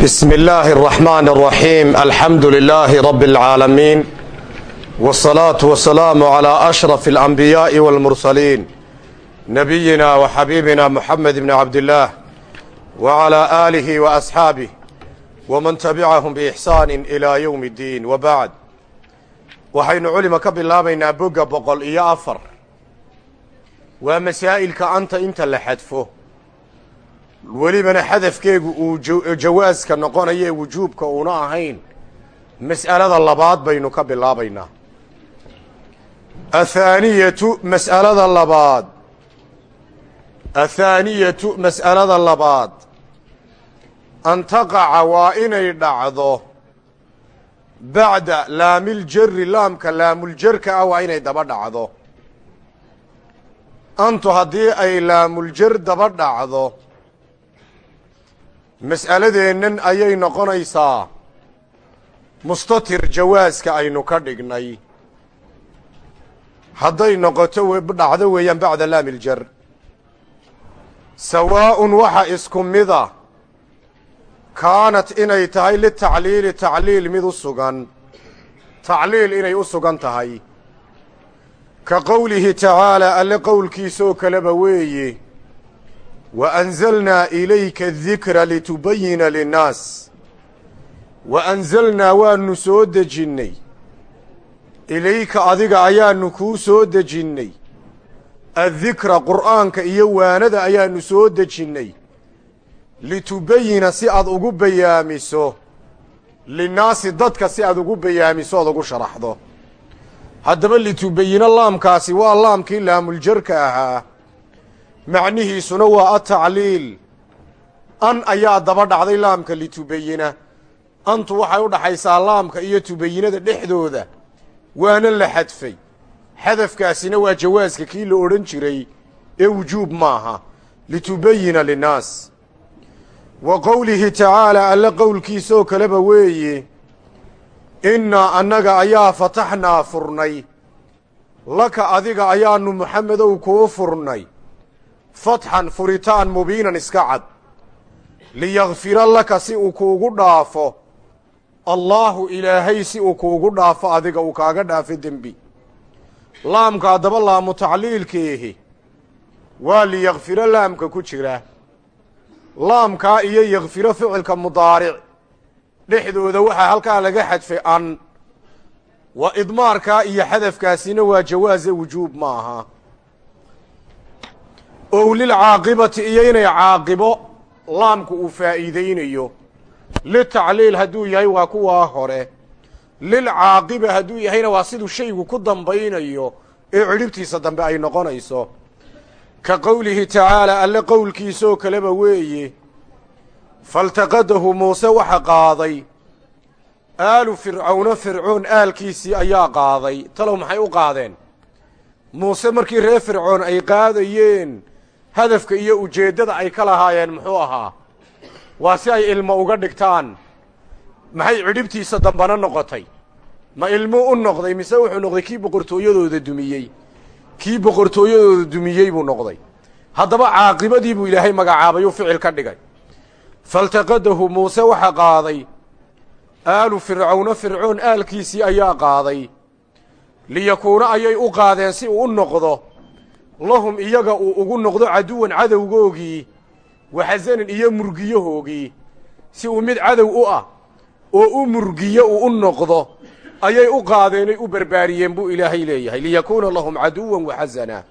بسم الله الرحمن الرحيم الحمد لله رب العالمين والصلاة والسلام على أشرف الأنبياء والمرسلين نبينا وحبيبنا محمد بن عبد الله وعلى آله وأصحابه ومن تبعهم بإحسان إلى يوم الدين وبعد waxaynu culima ka bilaabaynaa bogga boqol iyo afar waa masaa'ilka anta inta la xadfo welibana xadafkeegu uu jawaaska noqonayo ee wujuubka uuna ahayn mas'alada labaad baynu ka bilaabaynaa. Athaaniyatu mas'alada labaad. Athaaniyatu mas'alada labaad. An taqaca waa inay dhacdo bacda laamiljari laamka laamuljarka ah waa inay daba dhacdo. Antu haddii ay laamuljar daba dhacdo mas'aladeennan ayay noqonaysaa mustatir jawaaska aynu ka dhignay. Hadday noqoto dhacdo weeyaan bacda laamiljar sawaa'un waxa isku mida kaanat inay tahay litacliili tacliil mid u sugan. Tacliil inay u sugan tahay. Ka qowlihi tacaalaa alle qowlkiisoo kaleba weeye wa anzalnaa ilayka adikra litubayina linnaas wa anzalnaa waannu soo dejinnay ilayka adiga ayaannu kuu soo dejinnay addikra qur'aanka iyo waanada ayaannu soo dejinnay litubayina si aad ugu bayaamiso linnaasi dadka si aad ugu bayaamiso ood ugu sharaxdo haddaba litubayina laamkaasi waa laamkii laamuljarka ahaa macnihiisuna waa atacliil an ayaa daba dhacday laamka litubayina antu waxay u dhaxaysaa laamka iyo tubayinada dhexdooda. Waana la xadfay. Xadafkaasina waa jawaaska kii la odhan jiray ee wujuub maaha. Litubayina linnaas. Wa qowlihi tacaalaa alle qowlkiisoo kaleba weeye innaa annaga ayaa fataxnaa furnay. Laka adiga ayaannu muxamedow kuu furnay fatxan furitaan mubiinan iska cad. Liyakfira laka si uu kuugu dhaafo. Allaahu ilaahay si uu kuugu dhaafo adiga uu kaaga dhaafo dembi. Laamka haddaba laamu tacliilkeehi waa liyakfiro laamka ku jira. Laamkaa iyo yakfiro ficilka mudaaric. Dhexdooda waxaa halkaa laga xadfay an. Waa idmaarkaa iyo xadafkaasina waa jawaasa wujuub ma aha ow lilcaaqibati iyo inay caaqibo laamku uu faa'iidaynayo. Litacliil hadduu yahay waa kuwaa hore. Lilcaaqiba hadduu yahayna waa siduu shaygu ku dambaynayo. Ee cidhibtiisa dambe ay noqonayso. Ka qowlihi tacaalaa alle qowlkiisoo kaleba weeye faltaqadahu muuse waxa qaaday. Aalu fircawna fircoon aalkiisii ayaa qaaday. Talow maxay u qaadeen? Muuse markii reer fircoon ay qaadayeen hadafka iyo ujeeddada ay ka lahaayeen muxuu ahaa waa si ay ilmo uga dhigtaan. Maxay cidhibtiisa dambana noqotay? Ma ilmo u noqday mise wuxuu noqday kii boqortooyadooda dumiyey? Kii boqortooyadooda dumiyey buu noqday. Haddaba caaqibadii buu ilaahay magacaabay uu ficil ka dhigay. Faltaqadahu muuse waxa qaaday aalu fircawna fircoon aalkiisii ayaa qaaday. Liyakuuna ayay u qaadeen si uu u noqdo lahum iyaga uu ugu noqdo caduwan cadowgoogii waxasanan iyo murgiyahoogii si uu mid cadow u ah oo u murgiyo uu u noqdo ayay u qaadeenay u barbaariyeen buu ilaahay leeyahay. Liyakuuna lahum caduwan waxasana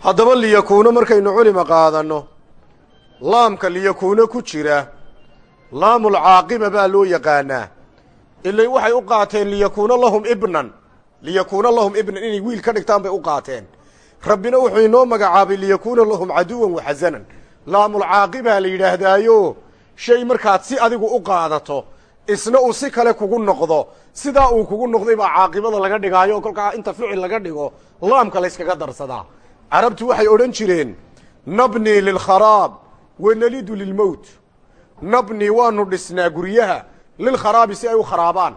haddaba liyakuuna markaynu culima qaadanno laamka liyakuuna ku jira laamulcaaqiba baa loo yaqaanaa. Ilay waxay u qaateen liyakuuna lahum ibnan. Liyakuuna lahum ibnan inay wiil ka dhigtaan bay u qaateen rabbina wuxuu inoo magacaabay liyakuuna lahum caduwan waxasanan laamulcaaqibaa la yidhaahdaayo. Shay markaad si adigu u qaadato isna uu si kale kugu noqdo sidaa uu kugu noqday baa caaqibada laga dhigaayo oo kolkaa inta ficil laga dhigo laamka layskaga darsadaa carabtu waxay odhan jireen nabni lilkharaab wa nalidu lilmowt. Nabni waanu dhisnaa guryaha lilkharaabi si ay u kharaabaan.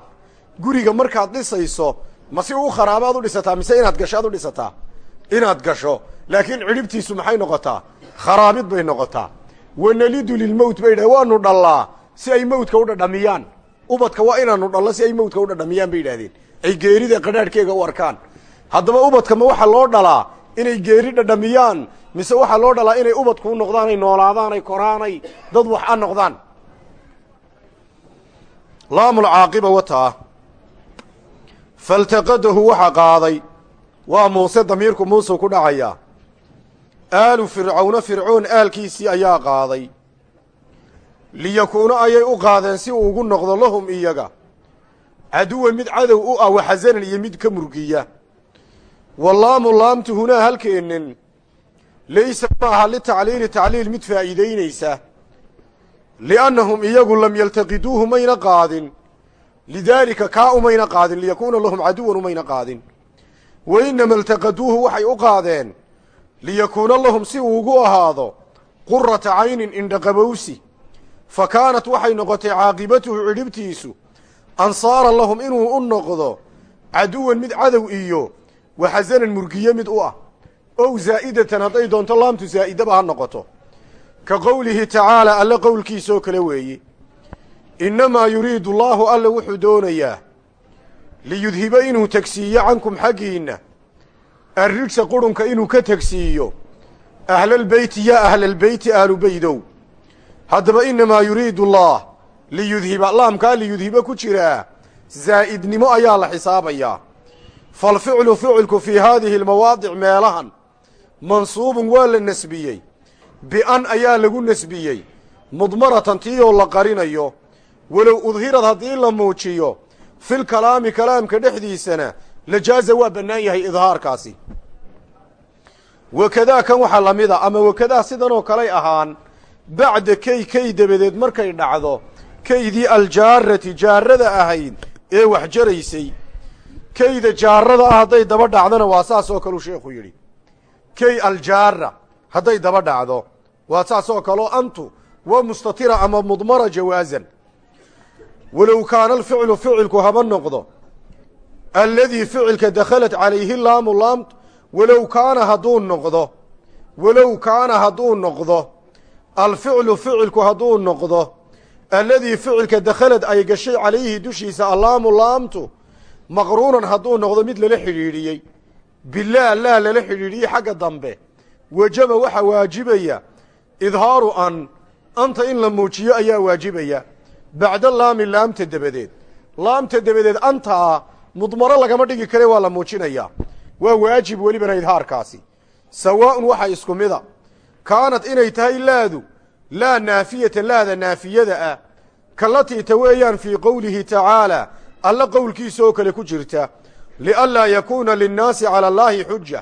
Guriga markaad dhisayso ma si uu kharaabaad u dhisataa mise inaad gasho ad u dhisataa inaad gasho laakiin cidhibtiisu maxay noqotaa? Kharaabid bay noqotaa. Wanalidu lilmowt bay yidhahdeen waanu dhallaa si ay mowtka u dhadhamiyaan. Ubadka waa inaanu dhallo si ay mowtka u dhadhamiyaan bay yidhahdeen ay geerida qadhaadhkeega u arkaan. Haddaba ubadka ma waxaa loo dhalaa inay geeri dhadhamiyaan mise waxaa loo dhalaa inay ubadku u noqdaan ay noolaadaan ay koraanay dad wax a noqdaan? Laamulcaaqiba wataa faltaqadahu waxa qaaday waa muuse damiirku muuseu ku dhacayaa aalu fircawna fircoon aalkiisii ayaa qaaday. Liyakuuna ayay u qaadeen si uu ugu noqdo lahum iyaga. Caduwan mid cadow u ah waxasanan iyo mid ka murgiya. Walaamu laamtu hunaa halkeennin. Laysa maaha litacliili tacliil mid faa'iidaynaysa. Li'annahum iyagu lam yaltaqiduuhu mayna qaadin. Lidaalika kaa umayna qaadin. Liyakuuna lahum caduwan umayna qaadin wa innama iltaqaduuhu waxay u qaadeen liyakuuna lahum si uu ugu ahaado qurata caynin indhaqabowsi fa kaanat waxay noqotay caaqibatuhu cidhibtiisu ansaara lahum inuu u noqdo caduwan mid cadow iyo waxasanan murgiye mid u ah. Ow zaa'idatan hadday doonto laamtu zaa'idaba ha noqoto. Ka qowlihi tacaala alle qowlkiisoo kale weeye innamaa yuriidu allaahu alle wuxuu doonayaa liyudhiba inuu tegsiiyo cankum xaggiinna. Arrijsa qurunka inuu ka tegsiiyo ahlalbeyti yaa ahlalbeyti ahlu beydow. Haddaba innamaa yuriidu allaah liyudhiba laamkaa liyudhiba ku jiraa zaa'idnimo ayaa la xisaabayaa falficlu ficilku fii haadihi almawaadic meelahan mansuubun waa la nasbiyey. Bian ayaa lagu nasbiyey. Mudmaratan tiiyoo la qarinayo. Walow udhirad haddii la muujiyo fil kalaami kalaamka dhexdiisana lajaaza waa bannaan yahay idhaarkaasi wakadaa kan waxaa la mida ama wakadaa sidanoo kalay ahaan bacda key key dabadeed markay dhacdo kaydii aljaarati jaarada ahayd ee wax jaraysay keyda jaarada ah hadday daba dhacdona waa saas oo kaleu sheekhu yidhi key aljaara hadday daba dhacdo waa saas oo kaleo antu waa mustatira ama mudmara jawaasan walow kaana alficlu ficilku haba noqdo alladii ficilka dakhalat calayhi laamu laam walow kaana hadduu noqdo walow kaana hadduu noqdo alficlu ficilku hadduu noqdo alladii ficilka dakhalad ay gashay calayhi dushiisa allaamu laamtu maqruunan hadduu noqdo mid lala xidhiidhiyey. Bilaa laa lala xidhiidhiyey xagga dambe. Wajaba waxaa waajibaya idhaaru an anta in la muujiyo ayaa waajibaya bacda laami laamta dabadeed laamta dabadeed antaa mudmaro lagama dhigi kare waa la muujinayaa waa waajib welibana idhaarkaasi sawaa'un waxa isku mida kaanad inay tahay laadu laa naafiyata laada naafiyada ah kalatii ta weeyaan fii qowlihi tacaalaa alla qowlkiisa oo kale ku jirta lianlaa yakuuna linnaasi cala allaahi xuja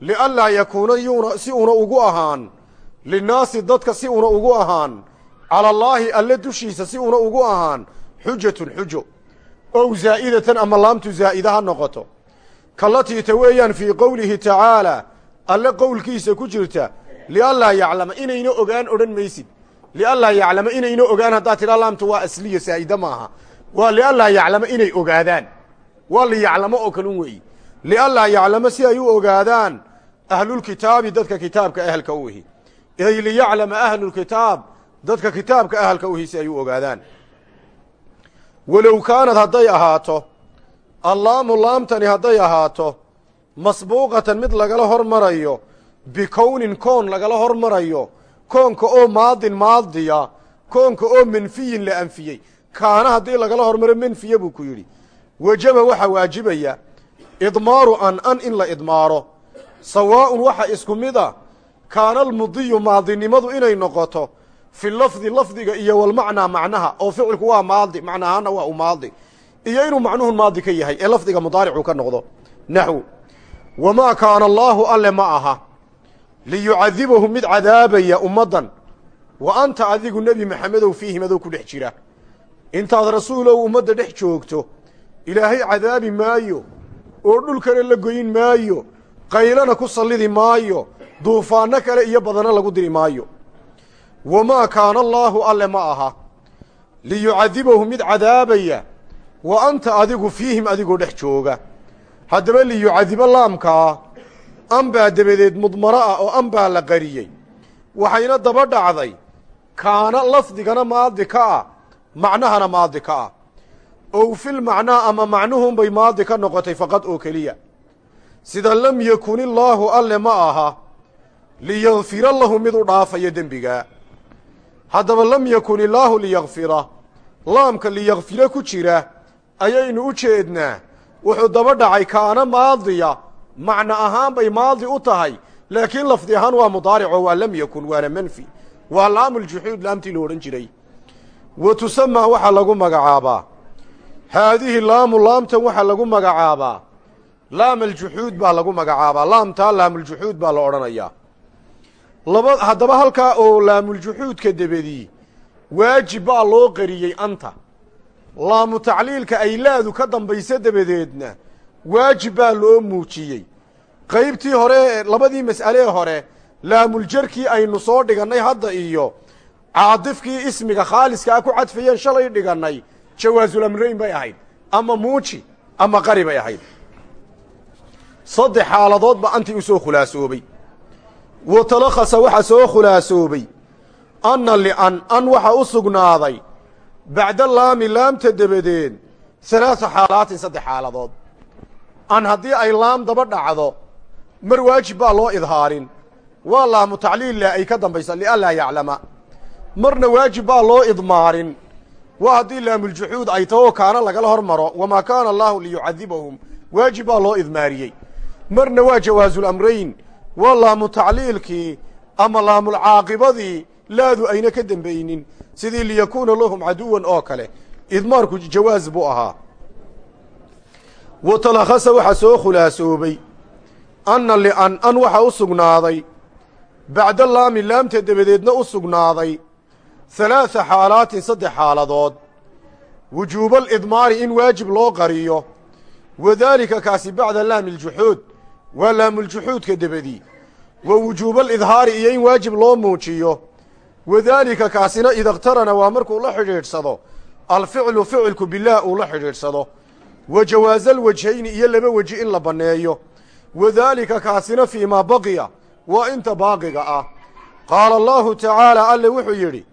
lianlaa yakuuna yuuna si una ugu ahaan linnaasi dadka si una ugu ahaan cala allaahi alle dushiisa si una ugu ahaan xujatun xujo. Ow zaa'idatan ama laamtu zaa'ida ha noqoto. Kalatii ta weeyaan fii qowlihi tacaalaa alle qowlkiisa ku jirta lianlaa yaclama inayna ogaan odhan maysid. Lianlaa yaclama inayna ogaan haddaad tidhaa laamtu waa asliya saa'ida maaha waa lianlaa yaclama inay ogaadaan. Waa liyaclamo oo kalun weeyi. Lianlaa yaclamo si ay u ogaadaan ahlulkitaabi dadka kitaabka ahalka u ihi ay liyaclama ahlulkitaab dadka kitaabka ahalka uhi si ay u ogaadaan. Walow kaanad hadday ahaato allaamu laamtani hadday ahaato masbuuqatan mid lagala hormarayo bikownin koon lagala hormarayo koonka oo maadin maadiya koonka oo manfiyin la anfiyey kaana haddii lagala hormaro manfiya buu ku yidhi. Wajaba waxaa waajibaya idmaaru an an in la idmaaro. Sawaa'un waxa isku mid a kaana almudiyu maadinimadu inay noqoto fi lafdi lafdiga iyo walmacnaa macnaha oo ficilku waa maadi macna ahaana waa u maadi iyo inuu macnuhu maadi ka yahay ee lafdiga mudaaricuu ka noqdo naxwu wamaa kaana allaahu alle ma aha liyucadibahum mid cadaabaya ummaddan wa anta adigu nebi maxamedow fiihim adoo ku dhex jira intaad rasuulow ummadda dhex joogto ilaahay cadaabi maayo oo dhulkana la goyin maayo qaylana ku sallidi maayo duufaanno kale iyo badana lagu diri maayo wamaa kaana allaahu alle ma aha liyucadibahum mid cadaabaya wa anta adigu fiihim adigoo dhex jooga haddaba liyucadibo laamkaa an baa dabadeed mudmaro ah oo an baa la qariyey waxayna daba dhacday kaana lafdigana maadi ka ah macnahana maadi ka ah ow fil macnaa ama macnuhunbay maadi ka noqotay faqad oo keliya sida lam yakun illaahu alle ma aha liyakfira lahu mid u dhaafaya dembigaa haddaba lam yakun illaahu liyakfira laamka liyakfira ku jira ayaynu u jeednaa wuxuu daba dhacay kaana maadiya. Macno ahaan bay maadi u tahay laakiin lafdi ahaan waa mudaarico waa lam yakun waana manfi. Waa laamuljuxuud laamtii la odhan jiray. Wa tusamaa waxaa lagu magacaabaa. Haadihi laamu laamtan waxaa lagu magacaabaa. Laam aljuxuud baa lagu magacaabaa. Laamtaa laamuljuxuud baa la odhanayaa laba haddaba halkaa oo laamuljuxuudka debedii waajib baa loo qariyey anta. Laamu tacliilka ay laadu ka dambaysa dabadeedna waajib baa loo muujiyey. Qaybtii hore labadii mas'alee hore laamuljarkii aynu soo dhigannay hadda iyo caadifkii ismiga khaaliskaa ku cadfayeen shalay dhigannay jawaazulamrayn bay ahayd ama muuji ama qari bay ahayd. Saddex xaaladoodba antii u soo khulaasoobay wa talakhasa waxaa soo khulaasoobay anna li'an an waxa u sugnaaday bacda laami laamta dabadeed halaasa xaalaatin saddex xaaladood an haddii ay laam daba dhacdo mar waajib baa loo idhaarin waa laamu tacliilla ay ka dambaysa lianlaa yaclama marna waajib baa loo idmaarin waa haddii laamuljuxuud ay taho kaana lagala hor maro wamaa kaana allaahu liyucadibahum waajib baa loo idmaariyey marna waa jawaazulamrayn waa laamu tacliilkii ama laamulcaaqibadii laadu ayna ka dembaynin sidii liyakuuna lahum caduwan oo kale idmaarku jawaaz buu ahaa wa talakhasa waxaa soo khulaasoobay anna li'an an waxa u sugnaaday bacda laami laamta dabadeedna u sugnaaday halaasa xaalaatin saddex xaaladood wujuubalidmaari in waajib loo qariyo wadaalika kaasi bacda laami aljuxuud waa laamuljuxuudka debedii wa wujuubalidhaari iyo in waajib loo muujiyo. Wadaalika kaasina idaktarana waa markuu la xidhiidhsado. Alficlu ficilku bilaah uu la xidhiidhsado. Wa jawaazalwajhayni iyo laba weji in la banneeyo wadaalika kaasina fii maa baqiya waa inta baaqiga ah. Qaala allaahu tacaala alle wuxuu yidhi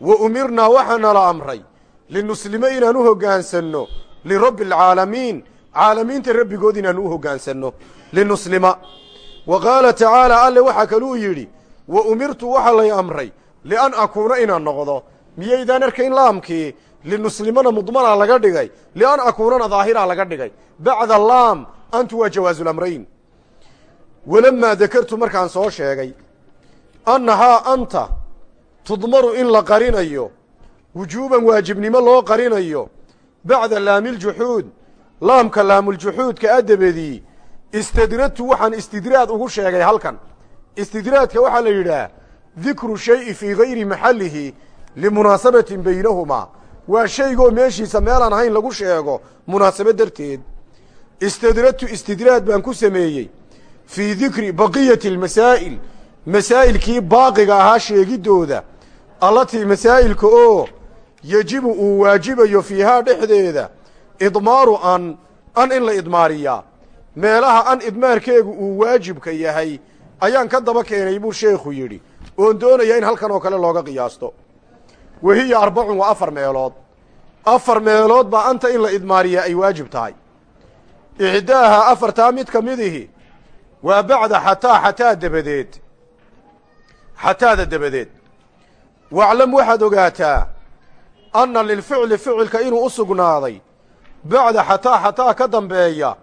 wa umirnaa waxaana la amray linuslimo inaan u hoggaansanno lirabbi alcaalamiin caalamiinta rabbigood inaan u hoggaansanno linuslima wa qaala tacaala alle waxaa kaluu yidhi wa umirtu waxaa lay amray lian akuuna inaan noqdo miyaydaan arkayn laamkii linuslimana mudmana laga dhigay lian akuunana daahiraa laga dhigay bacda laam antu waa jawaazulamrayn walamaa dakartu markaan soo sheegay annahaa anta tudmaru in la qarinayo wujuuban waajibnimo loo qarinayo bacda laamiljuxuud laamka laamuljuxuudka adabadii istadradtu waxaan istidraad ugu sheegay halkan. Istidraadka waxaa la yidhaah dikru shayi fii gayri maxallihi limunaasabatin baynahumaa waa shaygoo meeshiisa meelaan ahayn lagu sheego munaasabo darteed. Istadradtu istidraad baan ku sameeyey fii dikri baqiyati almasaa'il masaa'ilkii baaqiga ahaa sheegiddooda allatii masaa'ilka oo yejibu uu waajibayo fiihaa dhexdeeda idmaaru an an in la idmaariyaa meelaha an idmaarkeegu uu waajibka yahay ayaan ka daba keenay buu sheekhu yidhi oon doonaya in halkan oo kale looga qiyaasto. Wahiya arbacun waa afar meelood. Afar meelood baa anta in la idmaariyaa ay waajib tahay. Ixdaaha afartaa mid ka midihi waa bacda xataa xataa dabadeed. Xataada dabadeed. Waclam waxaad ogaataa anna lilficli ficilka inuu u sugnaaday bacda xataa xataa ka dambeeya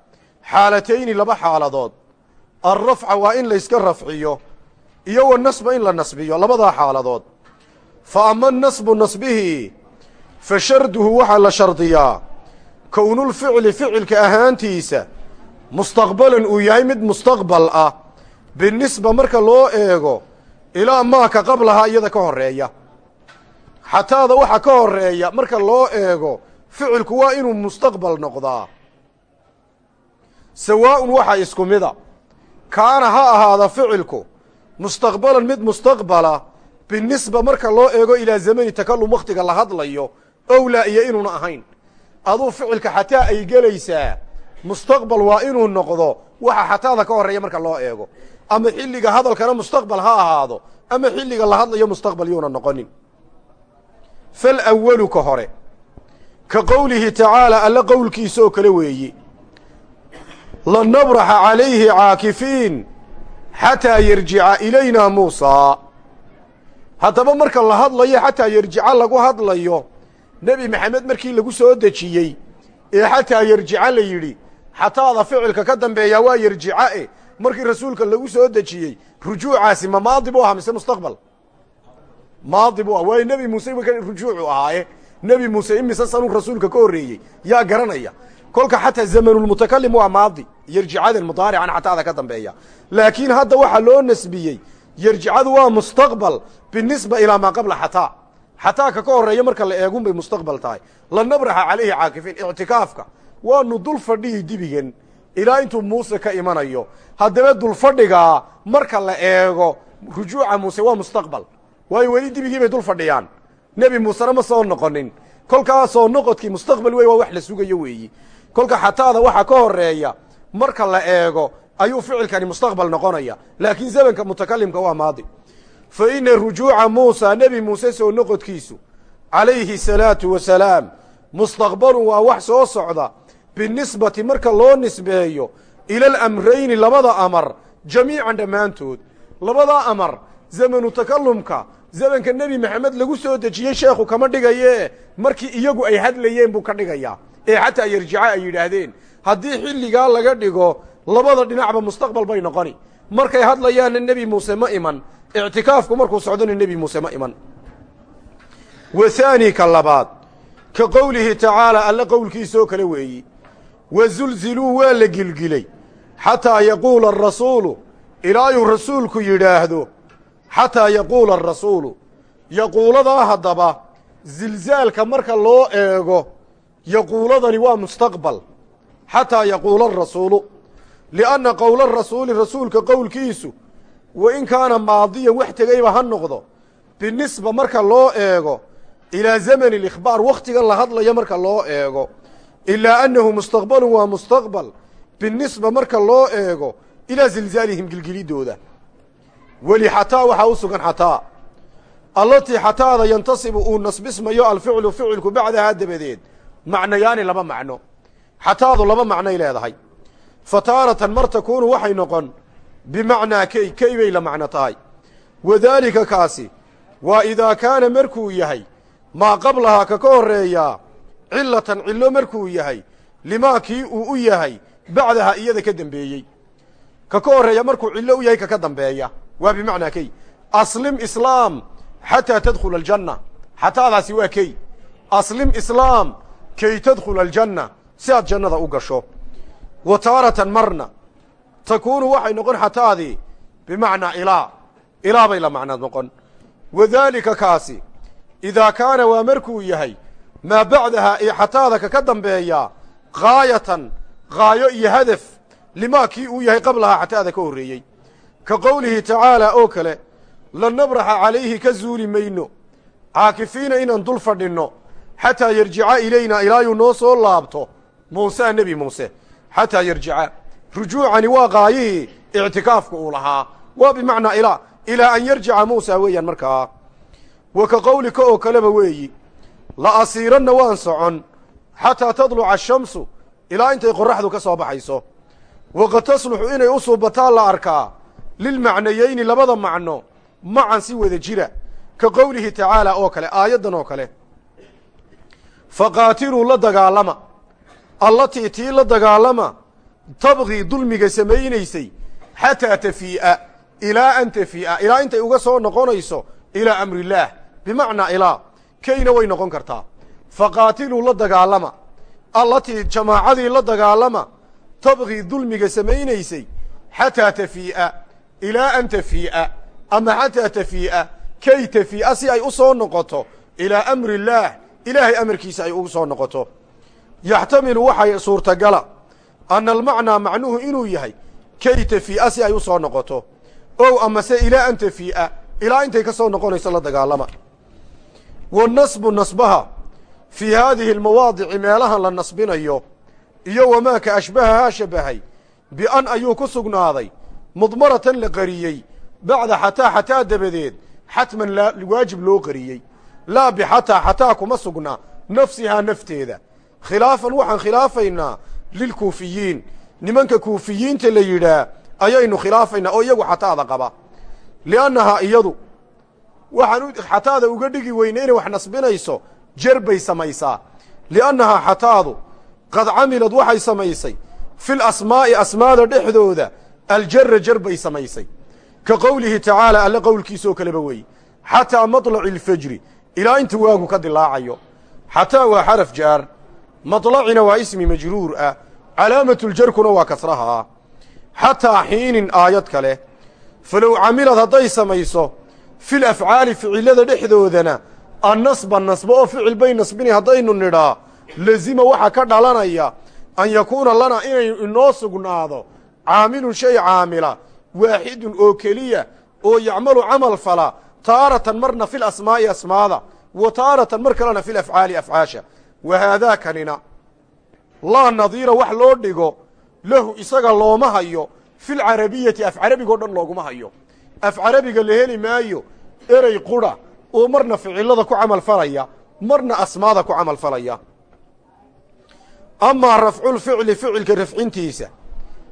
xaalatayni laba xaaladood. Alrafca waa in layska rafciyo iyo wa nasba in la nasbiyo labadaa xaaladood. Fa ama nasbu nasbihii fa sharduhu waxaa la shardiyaa. Kownulficli ficilka ahaantiisa mustaqbalan uu yahay mid mustaqbal ah. Binisba marka loo eego ilaa maaka qablahaa iyada ka horreeya. Xataada waxa ka horreeya marka loo eego ficilku waa inuu mustaqbal noqdaa sawaa'un waxa isku mida. Kaana ha ahaada ficilku mustaqbalan mid mustaqbala binisba marka loo eego ilaa zamani takallum wakhtiga la hadlayo owlaa iyo inuuna ahayn. Aduu ficilka xataa ay gelaysaa mustaqbal waa inuu noqdo waxa xataada ka horreeya marka loo eego. Ama xilliga hadalkana mustaqbal ha ahaado ama xilliga la hadlayo mustaqbal yuuna noqonin. Falwalu ka hore ka qowlihi tacaala alla qowlkiisa oo kale weeye lanabraxa calayhi caakifiin xataa yarjica ilayna muusaa haddaba marka la hadlayo xataa yarjica lagu hadlayo nebi maxamed markii lagu soo dejiyey ee xataa yarjica la yidhi xataada ficilka ka dambeeyaa waa yarjica e markii rasuulka lagu soo dejiyey rujuucaasi ma maadi buu ahaa mise mustaqbal maadi buu ah waayo nebi muuse rujuucu ahaaye nebi muuse imise sanuu rasuulka ka horreeyey yaa garanaya kolka xataa zamanulmutakalim waa maadi yarjicadan mudaarican xataada ka dambeeya. Laakiin hadda waxaa loo nasbiyey yarjicadu waa mustaqbal binisba ilaa maa qabla xataa. Xataaka ka horreeya marka la eegun bay mustaqbal tahay. Lanabraxa calayhi caakifiin ictikaafka. Waanu dul fadhihi dibigan ilaa intuu muuse ka imanayo. Haddaba dulfadhigaa marka la eego rujuuca muuse waa mustaqbal. Waayo weli dibigii bay dul fadhiyaan nebi muusena ma soo noqonin. Kolkaasoo noqodkii mustaqbal wey waa wax la sugayo weeyi. Kolka xataada waxa ka horreeya marka la eego ayuu ficilkani mustaqbal noqonaya. Laakiin zamanka mutakalimka waa maadi. Fa ina rujuuca muusa nebi muuse soo noqodkiisu calayhi salaatu wasalaam mustaqbalun waa wax soo socda. Binisbati marka loo nisbeeyo ila alamrayni labada amar jamiican dhammaantood. Labada amar zamanu takalumka zamanka nebi maxamed lagu soo dejiyey sheekhu kama dhigaye markii iyagu ay hadlayeen buu ka dhigayaa. Ee xataa yarjica ay yidhaahdeen haddii xilligaa laga dhigo labada dhinacba mustaqbal bay noqoni. Markay hadlayaanna nebi muuse ma iman. Ictikaafku markuu socdona nebi muuse ma iman. Wa haani ka labaad ka qowlihi tacaala alla qowlkiisoo kale weeyi. Wa zulziluu waa la gilgilay. Xataa yaquula arasuulu ilaayuu rasuulku yidhaahdo xataa yaquula arasuulu yaquuladaa haddaba zilzaalka marka loo eego yaquuladani waa mustaqbal xataa yaquula arasuulu lianna qowla rasuuli rasuulka qowlkiisu wa in kaana maadiyan wax tegayba ha noqdo binisba marka loo eego ilaa zamani alikhbaar wakhtigan la hadlayo marka loo eego ilaa annahu mustaqbalun waa mustaqbal binisba marka loo eego ilaa zilzaalihim gilgilidooda weli xataa waxaa u sugan xataa allatii xataada yantasibu uu nasbismayo alficlu ficilku bacdahaa dabadeed macnayaani laba macno xataadu laba macnoy leedahay. Fa taaratan mar takuunu waxay noqon bimacnaa key key bay la macno tahay. Wadaalika kaasi waa idaa kaana markuu yahay maa qablahaa ka ka horreeyaa cilatan cillo markuu yahay limaa kii uu u yahay bacdaha iyada ka dembeeyey ka ka horreeya markuu cillo u yahay kaka dambeeya. Waa bimacnaa key aslim islaam xataa tadkhula aljanna xataadaasi waa key aslim islaam kay tadkhula aljanna si aad jannada u gasho. Wa taaratan marna. Takuunu waxay noqon xataadii bimacnaa ilaa. Ilaa bay la macnaad noqon. Wadaalika kaasi idaa kaana waa markuu yahay maa bacdahaa ee xataada kaka dambeeyaa gaayatan gaayo iyo hadaf limaa kii uu yahay qablahaa xataada ka horreeyey. Ka qowlihi tacaalaa oo kale lanabraxa calayhi ka zuuli mayno. Caakifiina inaan dul fadhinno xataa yarjica ilaynaa ilaayuu noo soo laabto muusea nebi muuse xataa yarjica rujuucani waa qaayihii ictikaafku uu lahaa. Waa bimacnaa ilaa ilaa an yarjica muusa weeyaan markaa wa ka qowlika oo kaleba weeyi la asiiranna waan socon xataa tadluca ashamsu ilaa intay qorraxdu ka soo baxayso. Waqad tasluxu inay u suubataan la arkaa lilmacnayeyni labada macno macan si wada jira. Ka qowlihi tacaala oo kale aayaddan oo kale. Faqaatiluu la dagaalama allatii tii la dagaalama tabqii dulmiga samaynaysay xataa tafii'a ilaa an tafii'a ilaa intay uga soo noqonayso ilaa amrillaah bimacnaa ilaa kayna way noqon kartaa. Faqaatiluu la dagaalama. Allatii jamaacadii la dagaalama tabqii dulmiga samaynaysay xataa tafii'a ilaa an tafii'a ama xataa tafii'a kay tafii'a si ay u soo noqoto ilaa amri illaah ilaahay amarkiisa ay ugu soo noqoto yaxtamilu waxay suurtagala anna almacnaa macnuhu inuu yahay kay tafii'a si ay u soo noqoto. Ow amase ilaa an tafii'a ilaa intay ka soo noqonayso la dagaalama. Wanasbu nasbaha fii haadihi almawaadici meelahan la nasbinayo iyo wamaa ka ashbahahaa shabahay bian ayuu ku sugnaaday mudmaratan la qariyey bacda xataa xataa dabadeed xatman waajib loo qariyey. Laa bixataa xataa kuma sugna nafsihaa nafteeda khilaafan waxaan khilaafaynaa lilkuufiyiin. Nimanka kuufiyiinta la yidhaah ayaynu khilaafaynaa oo iyagu xataada qaba. Li'annahaa iyadu waxaan xataada uga dhigi weyne inay wax nasbinayso jer bay samaysaa. Li'annahaa xataadu qad camilad waxay samaysay. Fil asmaa'i asmaada dhexdooda aljara jar bay samaysay. Ka qowlihi tacaala alle qowlkiisoo kaleba weeye xataa maطlaci alfajri ilaa inta waagu ka dilaacayo. Xataa waa xaraf jaar maطlacina waa ismi majruur ah calaamatljarkuna waa kasrahaa xataa xiinin aayad kale falow camilad hadday samayso fil afcaali ficilada dhexdoodana annasba nasbo oo ficil bay nasbini haddaynu nidhaa lazima waxaa ka dhalanaya an yakuuna lana inay inoo sugnaado caamilun shay caamila waaxidun oo keliya oo yacmalu camal fala taaratan marna fil asmaa'i asmaada wa taaratan mar kalena fil afcaali afcaasha wa haadaakanina laa nadiira wax loo dhigo lahu isaga looma hayo fil carabiyati af carabigao dhan looguma hayo af carabiga la heli maayo erey qura oo marna ficilada ku camal falaya marna asmaada ku camal falaya amaa rafculficli ficilka rafcintiisa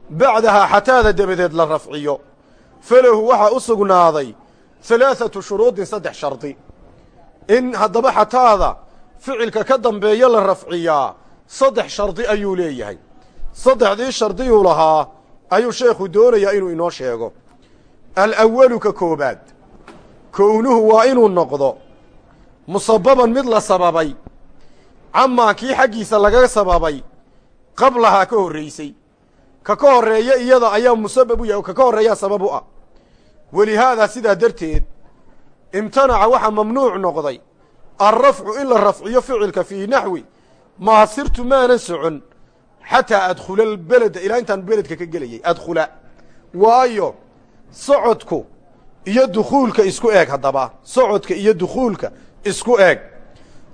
bacdahaa xataada dabadeed la rafciyo falahu waxaa u sugnaaday halaathatu shuruudin saddex shardi in haddaba xataada ficilka ka dambeeya la rafciyaa saddex shardi ayuu leeyahay. Saddexdii shardiyuu lahaa ayuu sheekhu doonayaa inuu inoo sheego. Alawalu ka koobaad kownuhu waa inuu noqdo musababan mid la sababay. Camaa kii xaggiisa laga sababay qablahaa ka horraysay ka ka horreeya iyada ayaa musabab u yahay ka ka horreeyaa sabab u ah. Walihaadaa sidaa darteed imtanaca waxaa mamnuuc noqday alrafcu in la rafciyo ficilka fii naxwi maa sirtu maanan socon xataa adkhula albeleda ilaa intaan beledka ka gelayay adkhula waayo socodku iyo dukhuulka isku eeg haddaba socodka iyo dukhuulka isku eeg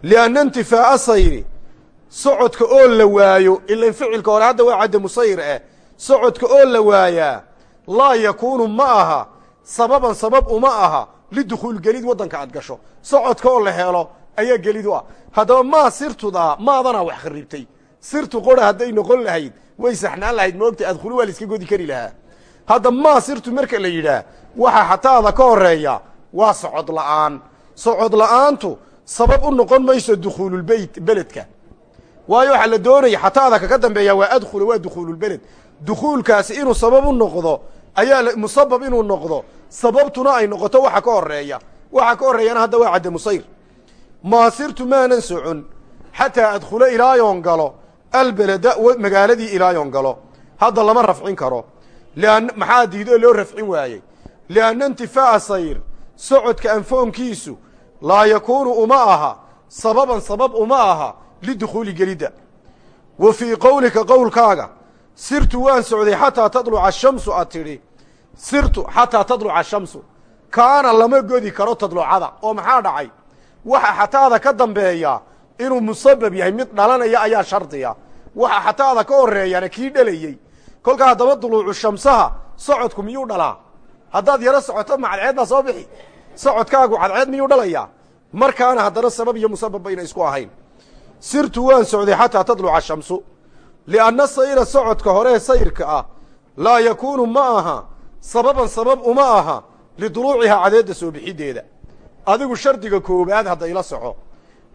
lianna intifaa'a sayri socodka oo la waayo ilan ficilka hore hadda waa caddamu sayr eh socodka oo la waayaa laa yakuunu ma aha sababan sabab uma aha lidukhuul gelid waddanka aad gasho socodka oo la helo ayaa gelid u ah haddaba maa sirtudaa maadanaa wax kharibtay sirtu qora hadday noqon lahayd way saxnaan lahayd moogta adkhulu waa la iska godi kari lahaa hadda maa sirtu marka la yidhaah waxaa xataada ka horreeya waa socod la'aan socod la'aantu sabab u noqon mayso dukhuululbeyt beledka waayo waxaa la doonaya xataada kaka dambeeya waa adkhula waa dukhuululbeled dukhuulkaasi inuu sabab u noqdo ayaa musabab inuu noqdo sababtuna ay noqoto waxa ka horreeya. Waxa ka horreeyana hadda waa caddamusayr maa sirtu maanan socon xataa adkhula ilaayoon galo albeleda magaaladii ilaayoon galo. Hadda lama rafcin karo. Maxaa diidoo loo rafcin waayey? Lianna intifaa'a sayr socodka anfoonkiisu laa yakuunu uma aha sababan sabab uma aha lidukhuuli gelidda wa fii qowlika qowlkaaga sirtu waan socday xataa tadluca ashamsu aad tidhi sirtu xataa tadluca ashamsu kaana lama godi karo tadlucada oo maxaa dhacay? Waxa xataada ka dambeeya inuu musabab yahay mid dhalanaya ayaa shardiya. Waxa xataada ka horreeyana kii dhalayey kolkaa haddaba duluucu shamsaha socodku miyuu dhalaa? Haddaad yaro socoto ma cadceed baa soo bixi? Socodkaagu cadceed miyuu dhalayaa markaana haddana sabab iyo musabab bayna isku ahayn. Sirtu waan socday xataa tadluca shamsu. Lianna sayra socodka horee sayrka ah laa yakuunu ma aha sababan sabab uma aha liduluucihaa cadeedda soo bixiddeeda. Adigu shardiga koowaad hadda ila soco.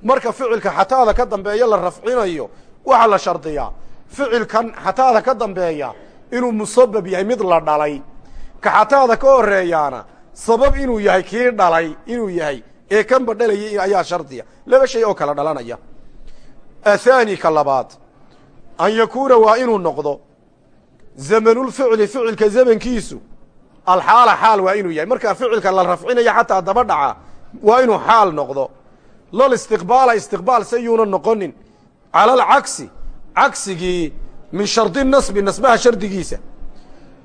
Marka ficilka xataada ka dambeeya la rafcinayo waxaa la shardiyaa. Ficilkan xataada ka dambeeya inuu musabab yahay mid la dhalay. Ka xataada ka horreeyaana sabab inuu yahay kii dhalay inuu yahay ee kanba dhalayay ayaa shardiya. Laba shay oo kala dhalanaya. Athaani ka labaad an yakuuna waa inuu noqdo zamanulficli ficilka zamankiisu alxaala xaal waa inuu yahay. Markaa ficilka la rafcinaya xataa daba dhaca waa inuu xaal noqdo. Lol istiqbaala istiqbaal se noqonin. Cala alcagsi cagsigii min shardi nasbi nasbaha shardigiisa.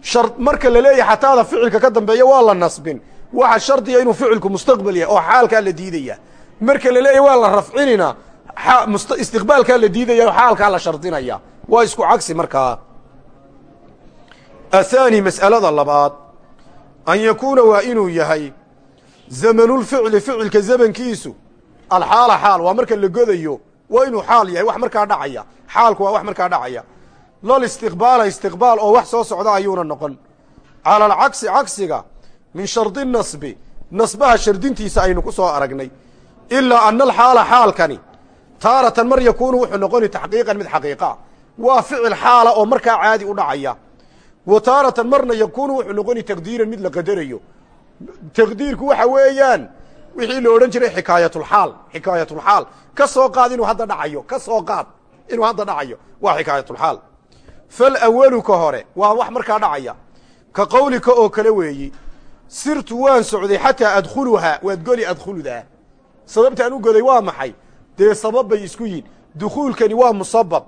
Shar marka la leeyahay xataada ficilka ka dambeeya waa la nasbin. Waxa shardiga inuu ficilku mustaqbal yahay oo xaalkaa la diidaya. Marka la leeyahay waa la rafcinina istiqbaalkaa la diidaya oo xaalkaa la shardinaya. Waa isku cagsi markaa. Athaani mas'alada labaad an yakuuna waa inuu yahay zamanulficli ficilka zamankiisu alxaala xaal waa marka la godayo waa inuu xaal yahay wax markaa dhacaya xaalku waa wax markaa dhacaya lol istiqbaala istiqbaal oo wax soo socda ayuuna noqon cala alcagsi cagsiga min shardi nasbi nasbaha shardintiisa aynu ku soo aragnay ilaa ana alxaala xaalkani taaratan mar yakuunu wuxuu noqoni taxqiiqan mid xaqiiqa waa ficil xaala oo markaa caadi u wa taaratan marna yakuunu wuxuu noqoni taqdiiran mid la qadarayo taqdiirku waxa weeyaan wixii la odhan jiray xikaayatulxaal xikaayatulxaal ka soo qaad inuu hadda dhacayo ka soo qaad inuu hadda dhacayo waa xikaayatulxaal falawalu ka hore waa wax markaa dhacaya ka qawlika oo kale weeyi sirtu waan socday xataa adkhuluhaa waad goli adkhuludaa sababtaan u goday waa maxay dee sabab bay isku yihiin dukhuulkani waa musabab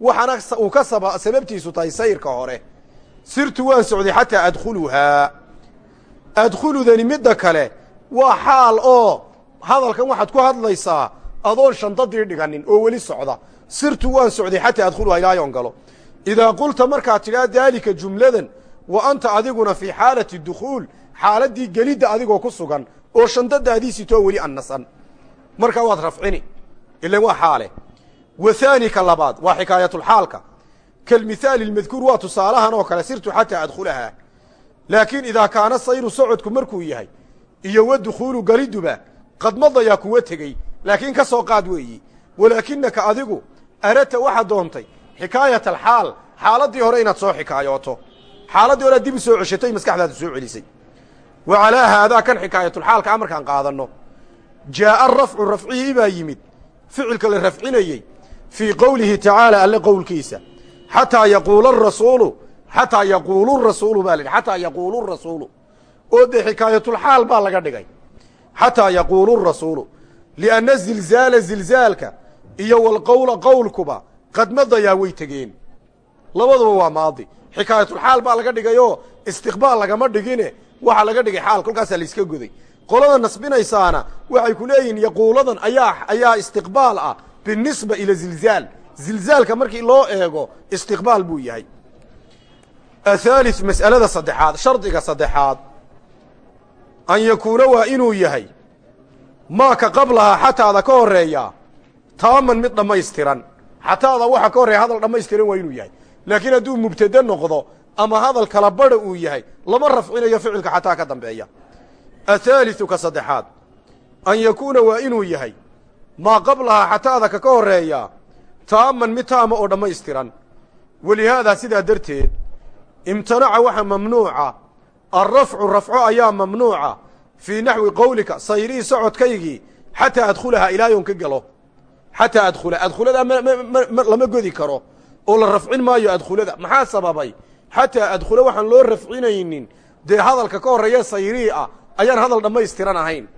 waxaana uu ka saba sababtiisu tahay sayrka hore sirtu waan socday xataa adkhuluhaa adkhuludani midda kale waa xaal oo hadalkan waxaad ku hadlaysaa adoon shandadii dhiganin oo weli socda. Sirtu waan socday xataa adkhuluhaa ilaayoon galo. Idaa qulta markaad tidhaa daalika jumladan wa anta adiguna fii xaalati dukhuul xaaladdii gelidda adigoo ku sugan oo shandadaadii sitoo weli annasan. Markaa waad rafcini ilan waa xaale. Wa haani ka labaad waa xikaayatulxaalka kalmithaali lmadkuur waa tusaalahan oo kale sirtu xataa adkhulahaa laakiin idaa kaana sayru socodku markuu yahay iyo wa dukhuulu galiduba qad madayaa kuwa tegey laakiin ka soo qaad weeyi walaakinaka adigu aradta waxaad doontay xikaayat alxaal xaaladdii hore inaad soo xikaayooto xaaladdii hore ad dib u soo ceshatay maskaxdaada soo celisay wa calaa haadaa kan xikaayatulxaalka a markaan qaadanno jaa'a rafcu rafcihii baa yimid ficilka la rafcinayey fii qowlihi tacaala alle qowlkiisa xataa yaquula arasuulu xataa yaquulu rasuulu baa la xataa yaquulu rasuulu oo dee xikaayatulxaal baa laga dhigay. Xataa yaquulu rasuulu lianna zilzaala zilzaalka iyo walqowla qowlkuba qad madayaa way tegeen. Labaduba waa maadi. Xikaayatulxaal baa laga dhigayoo istiqbaal lagama dhigine waxaa laga dhigay xaal kolkaasaa la iska goday. Qolada nasbinaysaana waxay ku leeyihiin yaquuladan ayaa ayaa istiqbaal ah binisba ila zilzaal zilzaalka markii loo eego istiqbaal buu yahay. Athaalith mas'alada saddexaad shardiga saddexaad an yakuuna waa inuu yahay maaka qablahaa xataada ka horreeya taaman mid dhammaystiran xataada waxa ka horreeya hadal dhammaystiran waa inuu yahay. Laakiin hadduu mubtade noqdo ama hadal kala badha uu yahay lama rafcinayo ficilka xataa ka dambeeya. Athaaliثu ka saddexaad an yakuuna waa inuu yahay maa qablahaa xataada ka ka horreeya taaman mid taama oo dhammaystiran walihaadaa sidaa darteed imtanaca waxa mamnuuca alrafcu rafco ayaa mamnuuca fii naxwi qowlika sayrii socodkaygii xataa adkhulahaa ilaayoon ka galo. Xataa adkhula adkhuladaa lama godi karo. Oo la rafcin maayo adkhulada maxaa sababay? Xataa adkhula waxaan loo rafcinaynin dee hadalka ka horreeya sayrii ah ayaan hadal dhammaystiran ahayn.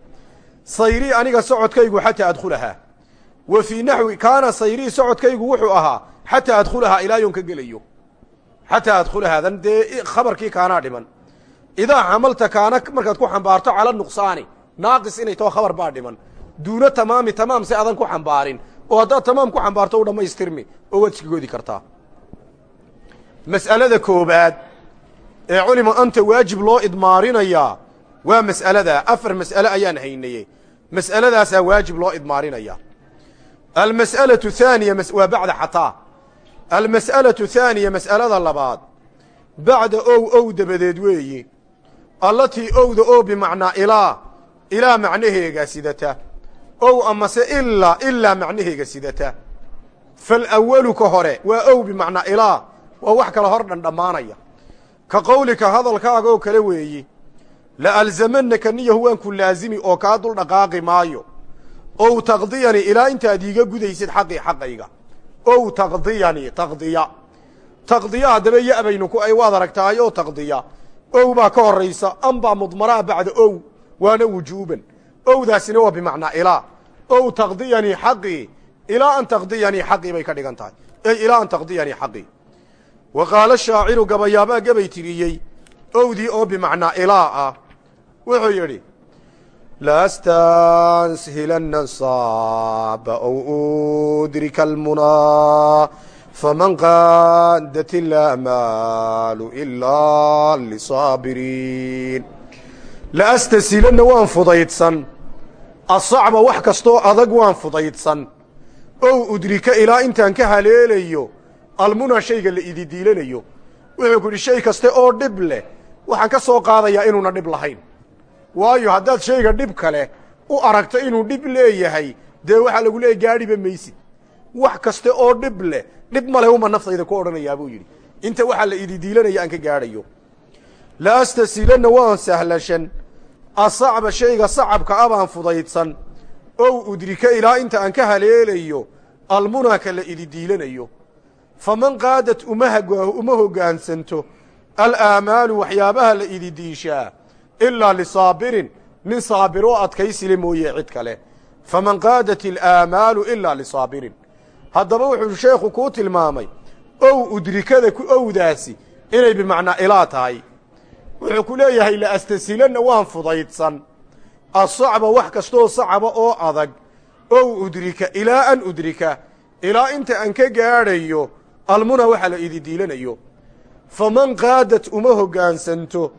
Sayrii aniga socodkaygu xataa adkhulahaa wa fii naxwi kaana sayrii socodkaygu wuxuu ahaa xataa adkhulahaa ilaayoon ka gelayo. Xataa adkhulahaadan dee khabarkii kaanaa dhiman. Idaa xamalta kaana markaad ku xambaarto cala nuqsaani naaqis inay tao khabar baa dhiman. Duuna tamaami tamaam si adan ku xambaarin. Oo haddaad tamaam ku xambaarto u dhammaystirmi oo waad iska godi kartaa. Mas'alada koobaad ee culima anta waajib loo idmaarinayaa waa mas'aladaa afar mas'ale ayaan haynaye mas'aladaasaa waajib loo idmaarinayaa almas'alatu haaniya waa bacda xataa. Almas'alatu haaniya mas'alada labaad bacda ow ow dabadeed weeyi. Allatii owda oo bimacnaa ilaa ilaa macnaheega sidata. Ow amase ilaa ilaa macnaheega sidata. Falawalu ka hore waa ow bimacnaa ilaa waa wax kala hor dhan dhammaanaya. Ka qowlika hadalkaaga oo kale weeyi la alzamanaka niyahu waan ku laazimi oo kaa dul maayo ow taqdiyanii ilaa intaad iiga gudaysid xaqii xaqayga. Ow taqdiyanii taqdiya. Taqdiya haddaba ya baynu ku ay waad aragtahay oo taqdiya. Ow baa ka horraysa an baa mudmaraa bacda ow waana wujuuban. Owdaasina waa bimacnaa ilaa ow taqdiyanii xaqii ilaa an taqdiyanii xaqii bay ka dhigan tahay. Ey ilaa an taqdiyanii xaqii wa qaala shaaciru gabayaabaa gabay tiriyey. Owdii oo bimacnaa ilaa ah. Wuxuu yidhi lastanshilana saaba ow udrika almunaa faman qaadat ilaamaalu ilaa lisaabiriin laastasilanna waan fudaydsan asacba wax kastoo adag waan fudaydsan ow udrika ilaa intaan ka haleelayo almuna shayga la ididiilanayo wuxuu ku yidhi shay kaste oo dhib leh waxaan ka soo qaadayaa inuuna dhib lahayn waayo haddaad shayga dhib kale u aragto inuu dhib leeyahay dee waxaa lagu leeyahy gaadhiba maysid wax kaste oo dhib leh dhib male uma naftayda ku odhanayaa buu yidhi. Inta waxaa la ididiilanaya aan ka gaadhayo. La astasilanna waan sahlashan. Asacba shayga sacabka a baan fudaydsan. Ow udrika ilaa inta aan ka haleelayo almunaka la ididiilanayo. Faman qaadat uma hoggaansanto alaamaalu waxyaabaha la ididiishaa ilaa lisaabirin nin saabir oo adkaysile mooye cid kale faman qaadat alaamaalu ilaa lisaabirin haddaba wuxuu sheekhu kuu tilmaamay ow udrikada ku owdaasi inay bimacnaa ilaa tahay wuxuu ku leeyahay la astasilanna waan fudaydsan asacba wax kastoo sacaba oo adag ow udrika ilaa an udrika ilaa inta aan ka gaadhayo almuna waxa la ididiilanayo faman qaadat uma hoggaansanto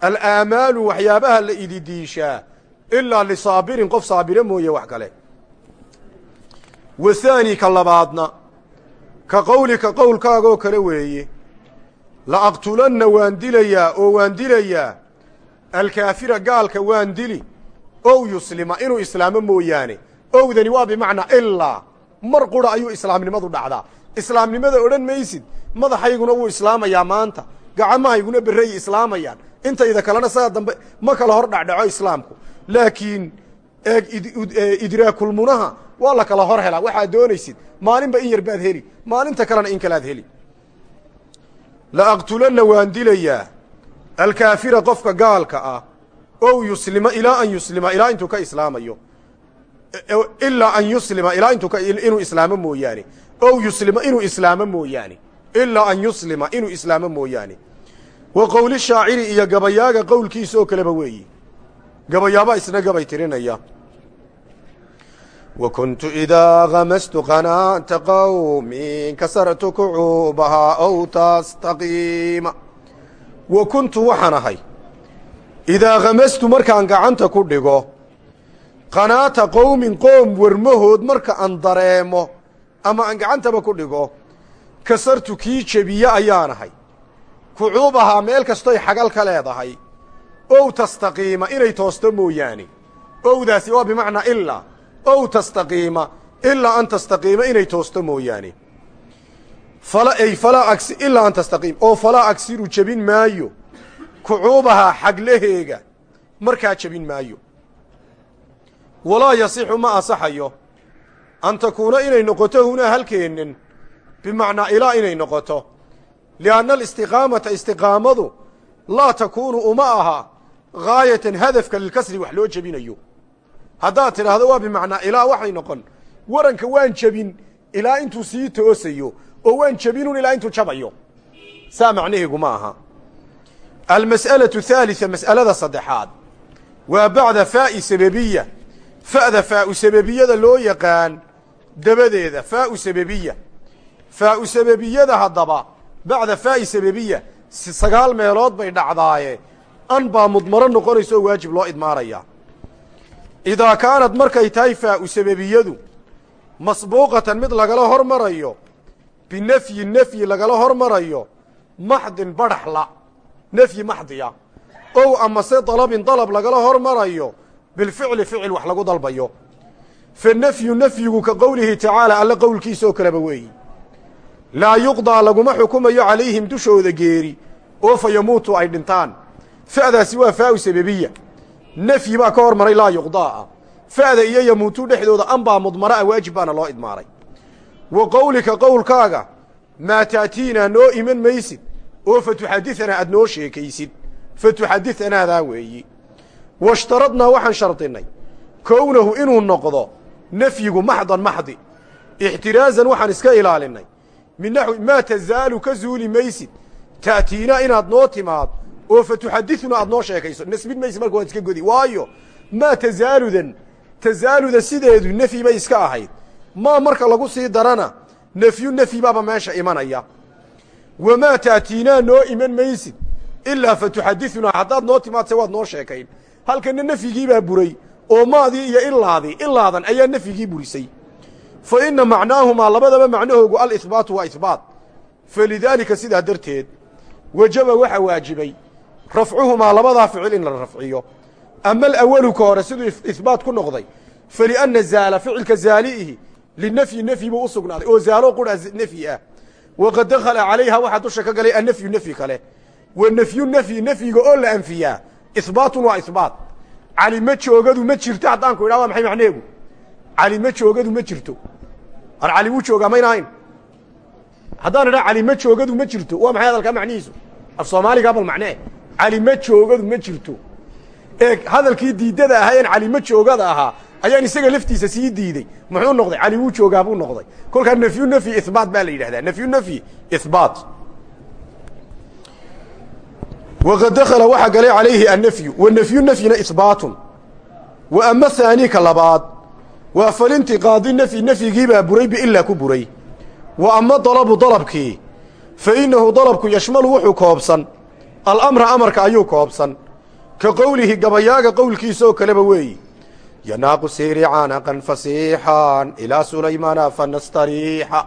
alaamaalu waxyaabaha la ididiishaa ilaa lisaabirin qof saabire mooye wax kale. Wahaani ka labaadna ka qowlika qowlkaagoo kale weeye. La aqtulanna waan dilayaa oo waan dilayaa alkaafira gaalka waan dili ow yuslima inuu islaamo mooyaane. Owdani waa bimacnaa ilaa mar qura ayuu islaamnimadu dhacdaa. Islaamnimada odhan maysid madaxayguna wuu islaamayaa maanta gacamahayguna berrayay islaamayaan intayda kalena saa dambe ma kala hor dhacdhaco islaamku. Laakiin eeg idraakulmunaha waa la kala hor helaa waxaad doonaysid maalinba in yar baad heli maalinta kalena in kalaad heli. La aqtulanna waan dilayaa alkaafira qofka gaalka ah ow yuslima ilaa an yuslima ilaa intuu ka islaamayo. Ilaa an yuslima ilaa intuu inuu islaamo mooyaane. Ow yuslima inuu islaamo mooyaane. Ilaa an yuslima inuu islaamo mooyaane wa qowli shaaciri iyo gabayaaga qowlkiisa oo kaleba weeyi. Gabayaabaa isna gabay tirinaya. Wa kuntu idaa hamastu qanaata qawmin kasartu kucuubahaa ow tastaqiima wa kuntu waxaan ahay idaa khamastu markaan gacanta ku dhigo qanaata qowmin qoom warmahood marka aan dareemo ama aan gacantaba ku dhigo kasartu kii jebiye ayaan ahay kucuubahaa meel kastoy xagal ka leedahay. Ow tastaqiima inay toosto mooyaane. Owdaasi waa bimacnaa ilaa ow tastaqiima ilaa an tastaqiima inay toosto mooyaane. Ilaa an tastaqiim oo falaa agsiru jebin maayo. Kucuubahaa xaglaheega markaa jebin maayo. Walaa yasixu ma asaxayo. An takuuna inay noqoto hunaa halkeennan bimacnaa ilaa inay noqoto lianna alistiqaamata istiqaamadu laa takuunu uma aha gaayatan hadafka lilkasri wax loo jebinayo haddaad tidhaahdo waa bimacnaa ilaa waxay noqon waranka waan jebin ilaa intuu sii toosayo oo waan jebinun ilaa intuu jabayo saa macnaheegu ma aha almas'alatu haalisa mas'alada saddexaad waa bacda faa'i sababiya fa'da faa'u sababiyada loo yaqaan dabadeeda faa'u sababiya faa'u sababiyada haddaba bacda faa'i sababiya sagaal meelood bay dhacdaaye. An baa mudmaro noqonaysa oo waajib loo idmaanaya idaa kaanad markay tahay faa'u sababiyadu masbuuqatan mid lagala hormarayo binafyi nafyi lagala hormarayo maxdin badhaxla nafyi maxdiya. Ow amase dalabin dalab lagala hormarayo bilficli ficil wax lagu dalbayo. Fa nafyu nafyigu ka qowlihi tacaala alle qowlkiisa oo kaleba weeyi laa yuqdaa laguma xukumayo calayhim dushooda geeri oo fa yamuutu ay dhintaan. Fa'daasi waa faa'u sababiya. Nafyi baa ka hormaray laa yuqdaa'a fa'da iyo yamuutu dhexdooda anbaa mudmara a waajib baana loo idmaaray. Wa qowlika qowlkaaga maa ta'tiinaa noo iman maysid oo fa tuxadianaa aad noo sheekaysid. Fa tuxadianaadaa weeyi. Washtaradnaa waxaan shardinnay kownahu inuu noqdo nafyigu maxdan maxdi. Ixtiraazan waxaan iska ilaalinnay min naxwi maa tazaalu ka zuuli maysid. Ta'tiinaa inaad noo timaad oo fa tuxadiduna aad noo sheekayso. Nasbin maysid marka waad iska godi. Waayo maa tazaaludan. Tazaaluda sideedu nefyi bay iska ahayd. Maa marka lagu sii darana nefyu nefyi baaba meesha imanaya. Wamaa ta'tiinaa noo iman maysid. Ilaa fa tuxadidunaa haddaad noo timaadse waad noo sheekayn. Halkanna nefyigii baa buray oo maadii iyo ilaadii ilaadan ayaa nafyigii burisay fa inna macnaahumaa labadaba macnahoogu alihbaatu waa ihbaat falidaalika sidaa darteed wajaba waxa waajibay rafcuhumaa labadaa ficil in la rafciyo. Ama alawalu ka hore siduu ihbaat ku noqday falianna zaala ficilka zaali'ihi linafyi nafyi buu u sugnaaday. Oo zaalo qura nafyi ah. Waqad dakhala calayha waxaa dusha ka galay annafyu nafyi kale. Wa nafyu nafyi nafyiga oo la anfiyaa ihbaatun waa ihbaat calima joogadu ma jirto haddaan ku idhaha waa maxay macneegu? Calima joogadu ma jirto ar cali wuu joogaa mayna ahayn haddaan idhaha calima joogadu ma jirto. Waa maxay hadalkaa macnihiisu? Af soomaaligaa bal macnee. Calima joogadu ma jirto. Ee hadalkii diidada ahaa een calima joogada ahaa ayaan isaga laftiisa sii diidey muxuu noqday? Cali wuu joogaa buu noqday. Kolkaa nafyu nafyi ihbaat baa la yidhahdaa. Nafyu nafyi ihbaat waqad dakhala waxaa galay calayhi annafyu. Wanafyu nafyina ihbaatun wa ama haani ka labaad waa falintiqaadi nafyi nafyigiibaa buray biilaa ku buray. Wa ama dalabu dalabkii fa innahu dalabku yashmalu wuxuu koobsan. Alamra amarka ayuu koobsan. Ka qowlihi gabayaaga qowlkiisa oo kaleba weeyi yanaaqu siiri canaqan fasiixan ilaa sulaymana fanastariixa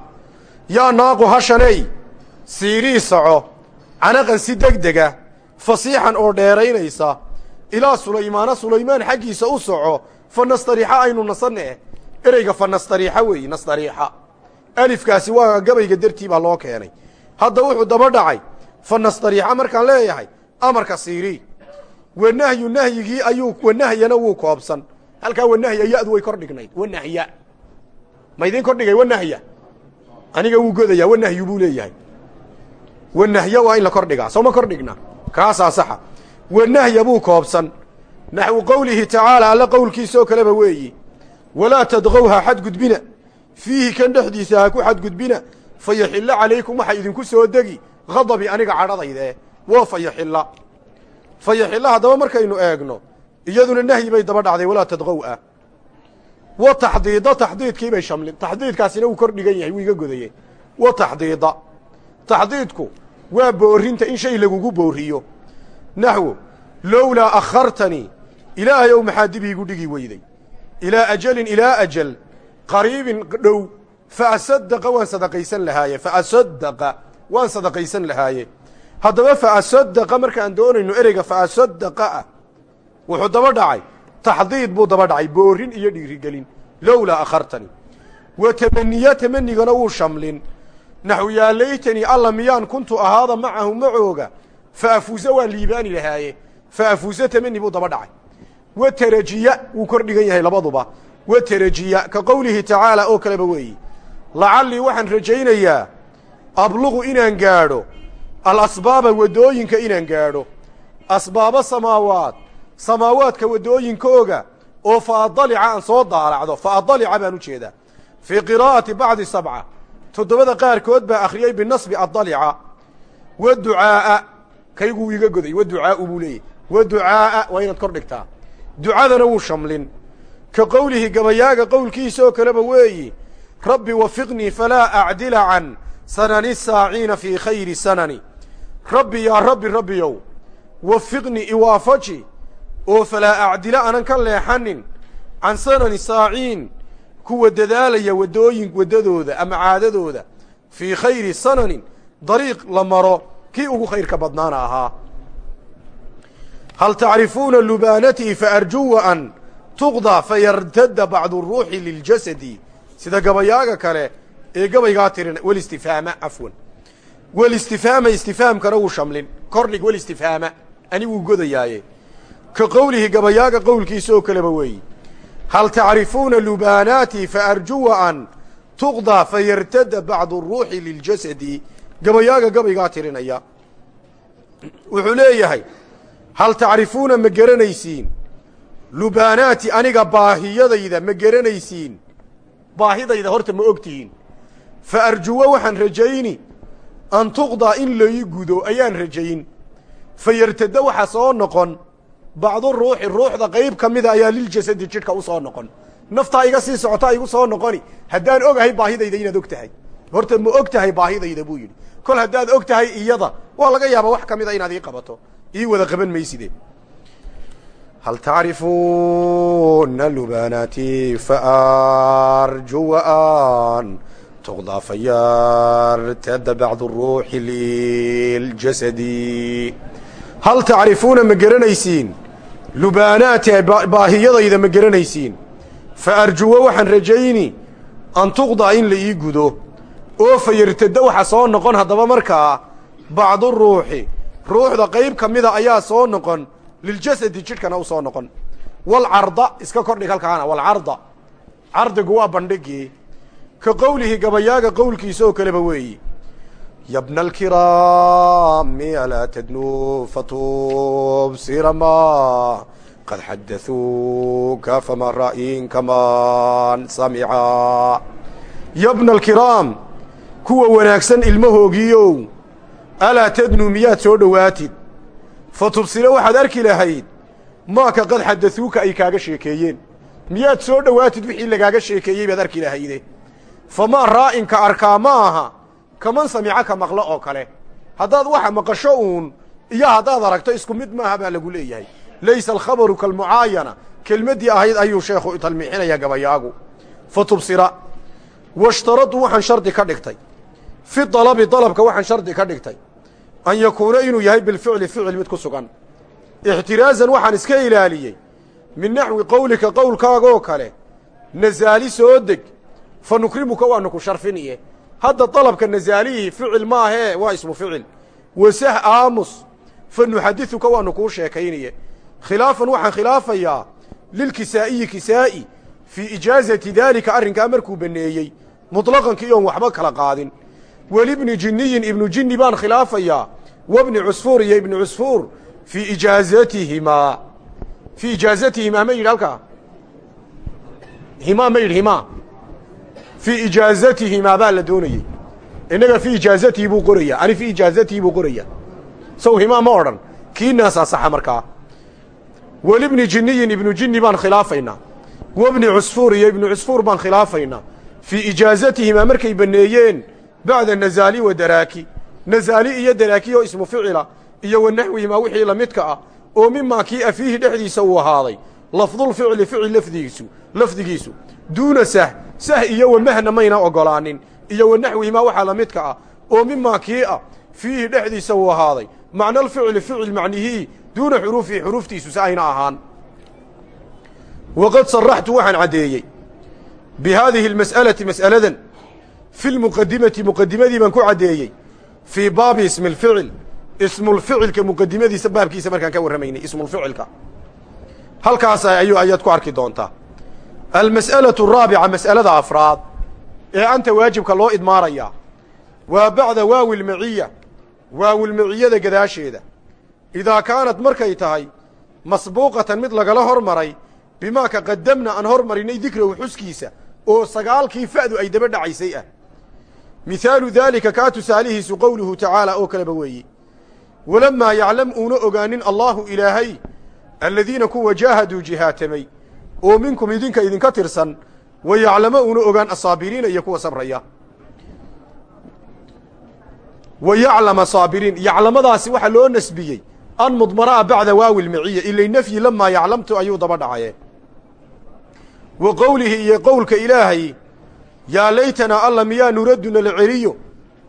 yaa naaqu hashaney siirii soco canaqan si degdega fasiixan oo dheeraynaysa ilaa sulaymaana sulaymaan xaggiisa u soco fa nastariixa aynu nasanne ereyga fa nastariixa weeyi nastariixa. Alifkaasi waa gabayga dartii baa loo keenay. Hadda wuxuu daba dhacay fa nastariixa markaan leeyahay amarka siirii wanahyu nahyigii ayuu wanahyana wuu koobsan. Halkaa wanahya yadu way kor dhignayd wanahya ma idiin kor dhigay wanahya aniga wuu godayaa wanahyu buu leeyahay. Wanahya waa in la kor dhigaa soo ma kor dhigna? Kaasaa saxa. Wanahya buu koobsan naxwu qowlihi tacaala alla qowlkiisa oo kaleba weeyi. Walaa tadqow ha xadgudbina. Fiihi kan dhexdiisa ha ku xadgudbina. Fa yaxilla calaykum waxa idinku soo degi. Hadabi aniga cadhadaydee woo fa yaxilla. Fa yaxilla haddaba markaynu eegno iyaduna nahyi bay daba dhacday walaa tadqow ah wa taxdiida taxdiidkii bay shamlin. Taxdiidkaasina wuu kor dhigan yahay wuu iga godaye wa taxdiida. Taxdiidku waa boorinta in shay lagugu booriyo naxwo lowlaa akhartanii ilaahay ow maxaa dib iigu dhigi weyday. Ilaa ajalin ilaa ajal. Qariibin dhow. Fa asadaqa waan sadaqaysan lahaaye. Fa asadaqa waan sadaqaysan lahaaye. Haddaba fa asadaqa markaan doonayno ereyga fa asadaqa ah wuxuu daba dhacay. Taxdiid buu daba dhacay. Boorin iyo dhiirigelin. Lowlaa akhartanii wa tamaniya tamanigana wuu shamlin. Naxu yaa laytanii alla miyaan kuntu ahaada macahu macooga fa afuusa waan liibaani lahaaye. Fa afuusa buu daba dhacay wa terajiya wuu kor dhigan yahay labaduba. Wa terajiya ka qowlihi tacaala oo kaleba weeyi. Lacallii waxaan rajaynayaa abluqu inaan gaadho alasbaaba waddooyinka inaan gaadho. Asbaaba samaawaad samaawaadka waddooyinkooga oo fa adalica aan soo daalacdo fa adalica baan u jeedaa. Fii qiraa'ati bacdi sabca toddobada qaarkood baa akhriyey binasbi adalica wa ducaa'a kayguu iga goday wa buu leeyahy wa waa inaad kor dhigtaa ducadana wuu shamlin. Ka qowlihi gabayaaga qowlkiisa oo kaleba weeyi rabbi wafiqnii falaa acdila can sanani saaciina fii khayri sanani. Rabbi yaa rabbi rabbiyow wafiqnii iwaafaji oo falaa acdila anan ka leexanin can sanani saaciin kuwa dadaalaya waddooyin waddadooda ama caadadooda fii khayri sananin dariiq la maro kii ugu khayrka badnaana ahaa hal tacrifuuna lubaanatii faarjuwa an tuqdaa fayartadda bacdu ruuxi liljasadi sida gabayaaga kale ee gabaygaa tirin welistifaama cafwan welistifaama istifaamkana wuu shamlin kordhig welistifaama ani wuu godayaaye ka qowlihi gabayaaga qowlkiisa oo kaleba weeyi hal tacrifuuna lubaanaatii faarjuwa an tuqdaa fayartadda bacdu ruuxi liljasadi gabayaaga gabaygaa tirinaya wuxuu leeyahay hal tacrifuuna ma garanaysiin? Lubaanaati aniga baahiyadayda ma garanaysiin? Baahidayda horta ma og tihiin fa arjuwa waxaan rajayni an tuqdaa in lai gudo ayaan rajayn. Fa yartadda waxa soo noqon bacdu ruuxi ruuxda qayb ka mida ayaa liljasadi jidhka u soo noqon. Naftaa iga sii socotaa igu soo noqoni. Haddaan ogahay baahidayda inaad og tahay horta ma og tahay baahidayda buu yidhi. Kol haddaad og tahay iyada waa laga yaabaa wax ka mida inaad ii qabato ii wada qaban mayside hal tacrifuuna lubaanaati faarju waan tuqdaa fayaartada bacdu ruuxi liljasadi hal tacrifuuna ma garanaysiin lubaanaati baahiyadayda ma garanaysiin fa arjuwa waxaan rajayni an tuqdaa in la ii gudo oo fa yartada waxa soo noqon haddaba markaa bacdu ruuxi ruuxda qayb ka mida ayaa soo noqon liljasadi jidhkana u soo noqon. Walcarda iska kordhig halkaana walcarda cardigu waa bandhigii ka qowlihi gabayaaga qowlkiisa oo kaleba weeyi. Yabna alkiraami alaa tadnuu fatubsira ma qad xadaثuuka fama ra'yin kaman samica. Yabna alkiraam kuwa wanaagsan ilmahoogiiow alaa tadnuu miyaad soo dhowaatid fa tubsira waxaad arki lahayd maaka qad xadaثuuka ay kaaga sheekeeyeen. Miyaad soo dhowaatid wixii lagaaga sheekeeyey baad arki lahayde famaa raa'inka arkaa ma aha kaman samica ka maqlo oo kale. Haddaad waxa maqasho uun iyo haddaad aragto isku mid maaha baa lagu leeyahay. Laysa alkhabaru kalmucaayana kelmaddii ahayd ayuu sheekhu talmiixinayaa gabayaagu. Fa tubsira washtaradu waxaan shardi ka dhigtay. Fi dalabi dalabka waxaan shardi ka dhigtay an yakuuna inuu yahay bilficli ficil mid ku sugan. Ixtiraazan waxaan iska ilaaliyey min naxwi qowlika qowlkaagoo kale nasaali soo deg fa nukrimuka waanu ku sharfiniye. Hadda dalabka nasaalihi ficil maahee waa ismu ficil. Wasah aamus fa nuxadiثuka waanu kuu sheekayniye. Khilaafan waxaan khilaafayaa lilkisaa'iyi kisaa'i fii ijaazati daalika arrinkaa markuu banneeyey muطlaqankii oon waxba kala qaadin welibni jinniyin ibnu jinni baan khilaafayaa wabni cusfuur iyo ibni cusfuur fii ijaazatihimaa fii ijaazatihimaa ma yidhi halkaa? Himaa ma yidhi himaa fii ijaazatihimaa baa la doonayey. Innaga fii ijaazatihi buu qorayaa ani fii ijaazatihi buu qorayaa sow himaa ma odhan. Kiinaasaa saxa markaa? Welibni jinniyin ibnu jinni baan khilaafaynaa wabni cusfuur iyo ibnu cusfuur baan khilaafaynaa fii ijaazatihimaa markay banneeyeen bacda nazaali wa daraaki nazaali iyo daraaki oo ismu ficila iyo wa naxwihimaa wixii la midka ah oo mimaa kii a fiihi dhexdiisa uu ahaaday lafdulficli ficil lafdigiisu lafdigiisu duuna sah sah iyo wamahna mayna ogolaanin iyo wa naxwihimaa waxaa la midka ah oo mimaa kii ah fiihi dhexdiisa uu ahaaday macna alficli ficil macnihii duuna xuruufihi xuruuftiisu si ayna ahaan waqad saraxtu waxaan caddeeyey bi haadihi almas'alati fi lmuqadimati muqadimadii baan ku caddeeyey fii baabi ismi lficil ismulficilka muqadimadiisa baabkiisa markaan ka warramaynay ismulficilka halkaas ayuu ayaad ku arki doontaa almas'alatu araabica mas'alada afraad ee anta waajibka loo idmaarayaa waa bacda waawi lmaciya waawilmaciyada gadaasheeda idaa kaanad markay tahay masbuuqatan mid lagala hormaray bimaa ka qadamna aan hormarinay dikrahu xuskiisa oo sagaalkii fa'du ay daba dhacaysay ah mihaalu daalika kaa tusaalihiisu qowluhu tacaala oo kaleba weeyi walammaa yaclam uuna ogaanin allaahu ilaahay aladiina kuwa jaahaduu jihaatamay oo minkum idinka idinka tirsan wa yaclamo uuna ogaan asaabiriina iyo kuwa sabraya wa yaclama saabiriin yaclamadaasi waxaa loo nasbiyey an mudmaraa bacda waawi lmaciya ilay nafyi lamaa yaclamtu ayuu daba dhacaye wa qowlihi iyo qowlka ilaahay yaa laytanaa alla miyaa nuraduna la celiyo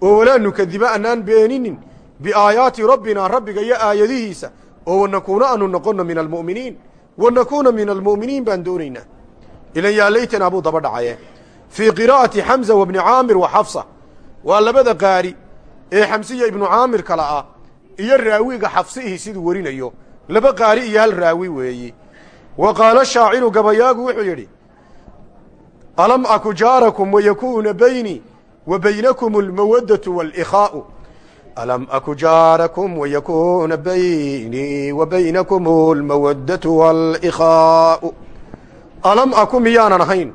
oo walaa nukadiba anaan beeninin biaayaati rabbinaa rabbiga iyo aayadihiisa oo wanakuuna aanu noqonno min almu'miniin wanakuuna min almu'miniin baan doonaynaa ilan yaa laytanaa buu daba dhacaye. Fii qiraa'ati xamza wa bni caamir wa xafsa waa labada qaari ee xamsiya ibnu caamir kale ah iyo raawiga xafsiihi siduu werinayo laba qaari iyo hal raawi weeyi. Wa qaala shaaciru gabayaagu wuxuu yidhi alam aku jaarakum wayakuuna baynii wa baynakum almawaddatu waalikhaa'u alam aku jaarakum wayakuuna baynii wa baynakum almawaddatu waalikhaa'u alam aku miyaanan ahayn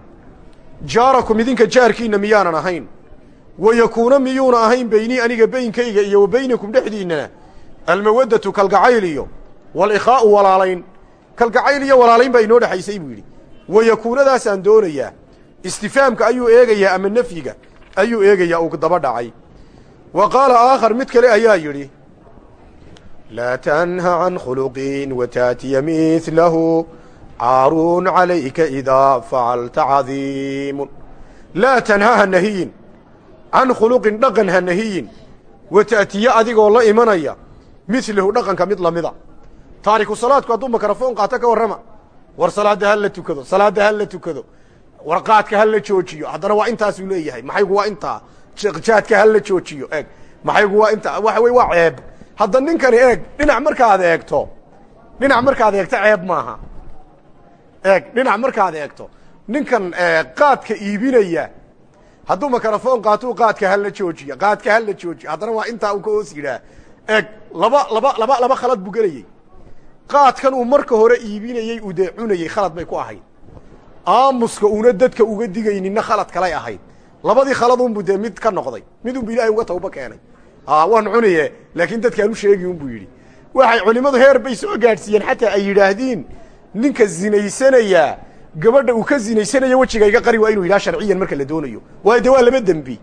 jaarakum idinka jaarkiinna miyaanan ahayn wayakuuna miyuuna ahayn beynii aniga beynkayga iyo wa baynakum dhexdiinnana almawaddatu kalgacayl iyo walikhaa'u walaalayn kalgacayl iyo walaalayn baa inoo dhexaysay buu yidhi wayakuunadaasaan doonayaa istifaamka ayuu eegayaa ama nafyiga ayuu eegayaa uu daba dhacay. Wa qaala aakhar mid kale ayaa yidhi laa tanha can khuluqin wataatiya milahu caaruun calayka idaa facalta cadiimun laa tanha ha nahiyin can khuluqin dhaqan ha nahiyin wataatiye adigoo la imanaya milahu dhaqanka mid lamida taariku salaadku hadduu mikrafoon qaato ka warrama war salaadda ha la tukado salaadda ha la tukado war qaadka ha la joojiyo. Haddana waa intaasuu leeyahay. Maxaygu waa intaa jaadka ha la joojiyo? Eeg. Maxaygu waa intaa waxa wey waa ceeb. Hadda ninkani eeg dhinac markaad eegto dhinac markaad eegto ceeb maaha. Eeg dhinac markaad eegto. Ninkan qaadka iibinaya hadduu mikrafoon qaatuu qaadka hala joojiyo qaadka hala joojiyo haddana waa intaa u ka hoos yidhaah eeg laba laba laba laba khalad buu gelayey qaadkan uu marka hore iibinayey uu dee khalad bay ku ahayd aamuska una dadka uga digayninna khalad kalay ahayd. Labadii khaladunbu dee mid ka noqday. Midunbu ilaahay uga tawba keenay. Waan cunaye laakiin dadkaan u sheegi unbuu yidhi. Waxay culimmadu heer bay soo gaadhsiiyeen xataa ay yidhaahdiin ninka zinaysanayaa gabadha uu ka zinaysanayo wejiga iga qari waa inuu yidhaha sharciyan marka la doonayo. Waayo dee waa laba dembi.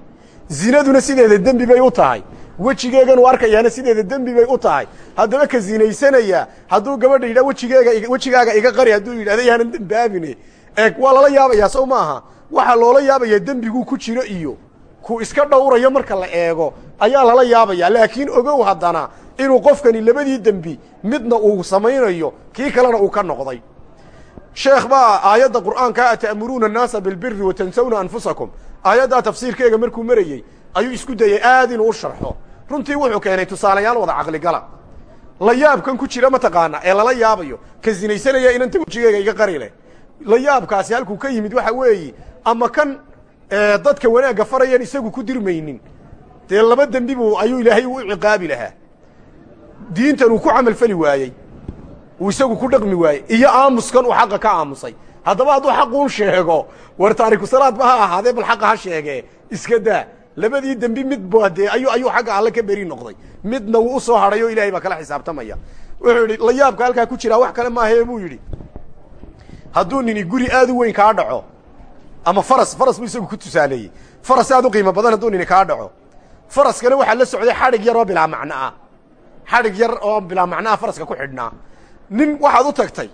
Zinaduna sideeda dembi bay u tahay. Wejigeegan uu arkayaana sideeda dembi bay u tahay. Haddaba ka zinaysanayaa hadduu gabadha yidhaha wejigeega wejigaaga iga qari hadduu yidhahda yaanan dembaabine eeg waa lala yaabayaa sow maaha waxaa loola yaabayaa dembiguu ku jiro iyo ku iska dhowrayo marka la eego. Ayaa lala yaabayaa laakiin ogow haddana inuu qofkani labadii dembi midna uu samaynayo kii kalena uu ka noqday. Sheekh baa aayadda qur'aankaa ata'muruuna annaasa bilbiri wa tansawna anfusakum. Aayaddaa tafsiirkeega markuu marayey ayuu isku dayey aad inuu u sharxo. Runtii wuxuu keenay tusaalayaal wada caqligala la yaabkan ku jira mataqaana ee lala yaabayo ka zinaysanaya inanta wejigeega iga qari leh la yaabkaasi halkuu ka yimid waxa weeyi ama kan dadka wanaagga farayan isagu ku dirmaynin. Dee laba dembi buu ayuu ilaahay u ciqaabi lahaa. Diintan uu ku camal fali waayey. Uu isagu ku dhaqmi waayey. Iyo aamuskan uu xaqa ka aamusay. Haddaba hadduu xaquun sheego war taariku salaad ba ha ahaadee bal xaqa ha sheegee. Iska daa labadii dembi mid ba dee ayu ayuu xagga alle ka beri noqday. Midna wuu u soo hadhay oo ilaahay baa kala xisaabtamaya. Wuxuu yidhi la yaabka halkaa ku jiraa wax kale maahae buu yidhi hadduu nini guri aad u weyn kaa dhaco ama faras faras buu isagu ku tusaaleeyey. Faras aad u qiimo badan hadduu nini kaa dhaco. Faraskana waxaa la socday xadhig yar oo bilaa macno ah. Xadhig yar oo bilaa macnaha faraska ku xidhnaa. Nin waxaad u tagtay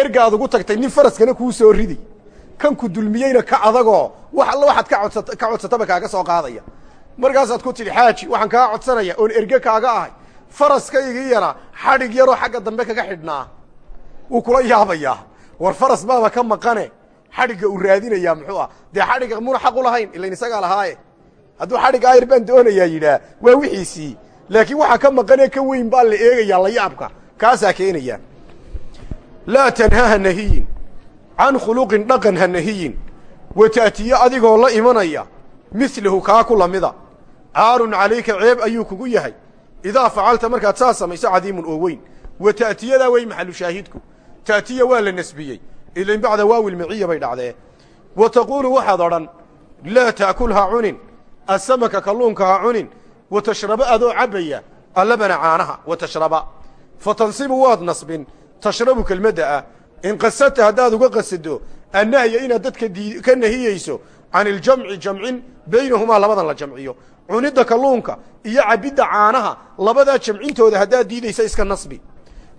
ergaad ugu tagtay nin faraskana kuu soo ridi. Kan ku dulmiyeyna ka adagoo wax alla waxaad ka codsat ka codsataba kaaga soo qaadaya. Markaasaad ku tidhi xaaji waxaan kaa codsanaya oon erge kaaga ahay. Faraskaygii yara xadhig yaroo xagga dambe kaga xidhnaa. Wuu kula yaabayaa war faras baaba ka maqane? Xadhigga uu raadinayaa muxuu ah. Dee xadhigga muna xaq u lahayn? Ilain isagaa lahaaye. Hadduu xadhig ayar baan doonayaa yidhaah waa wixiisii laakiin waxaa ka maqanee ka weyn baa la eegayaa la yaabka kaasaa keenaya. Laa tanha ha nahiyin. Can khuluqin dhaqan ha nahiyin. Wa ta'tiye adigoo la imanaya. Milahu kaa ku lamida. Caarun calayka ceeb ayuu kugu yahay. Idaa facalta markaad saa samayso cadiimun oo weyn. Wa ta'tiyadaa wey maxalu ta'tiya waa la nasbiyey. Ilain bacda waawi lmiciya bay dhacdee. Wa taquulu waxaad odhan laa ta'kul ha cunin asamaka kalluunka ha cunin wa tashraba adoo cabbaya allabana caanaha wa tashraba. Fa tansibu waad nasbin tashrabu kelmadda ah. In qasadta haddaad uga qasado annahya inaad dadka ka nahiyeyso can iljamci jamcin baynahumaa labadan la jamciyo. Cunidda kalluunka iyo cabidda caanaha labadaa jamcintooda haddaad diidaysa iska nasbi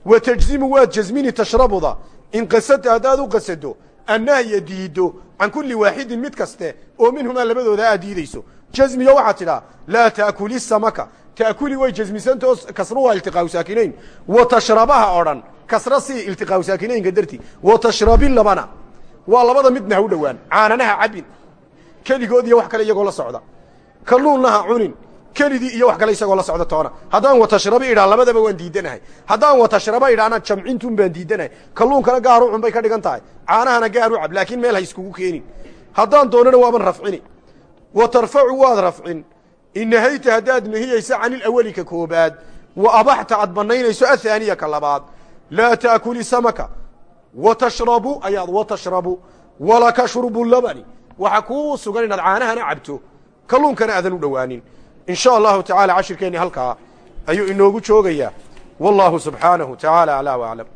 wa tajzimu waad jasmini tashrabuda in qasadta haddaad u qasado annahya diiddo can kulli waaxidin mid kaste oo minhumaa labadooda aad diidayso jasmiyo waxaad tidhaa laa ta'kuli samaka ta'kuli way jasmisantao kasru waa iltiqaau saakinayn wa tashrabaha odhan kasra si iltiqaau saakinaynka darti wa tashrabi labana waa labada midna ha u dhowaan caananaha cabin keligood iyo wax kale iyagoo la socda kalluunna ha cunin kelidii iyo wax kale isagoo la socda toona. Haddaan watashrabi idhaa labadaba waan diidanahay. Haddaan watashraba idhaana jamcintun baan diidanahay. Kalluunkana gaar u cun bay ka dhigan tahay. Caanahana gaar u cab laakiin meel ha iskugu keenin. Haddaan doonana waaban rafcini. Wa tarfacu waad rafcin. In nahayta haddaad nahiyayso can ilawali ka koobaad. Wa abaxta aad bannaynayso athaaniya ka labaad. Laa ta'kuli samaka. Wa tashrabu ayaad wa tashrabu. Walaka shurbu labani. Waxaa kuu sugan inaad caanahana cabto. Kalluunkana aadan u dhowaanin in sha allahu tacaala cashirkeenni halkaa ayuu inoogu joogayaa wallahu subxaanahu tacaala aclaa w aclam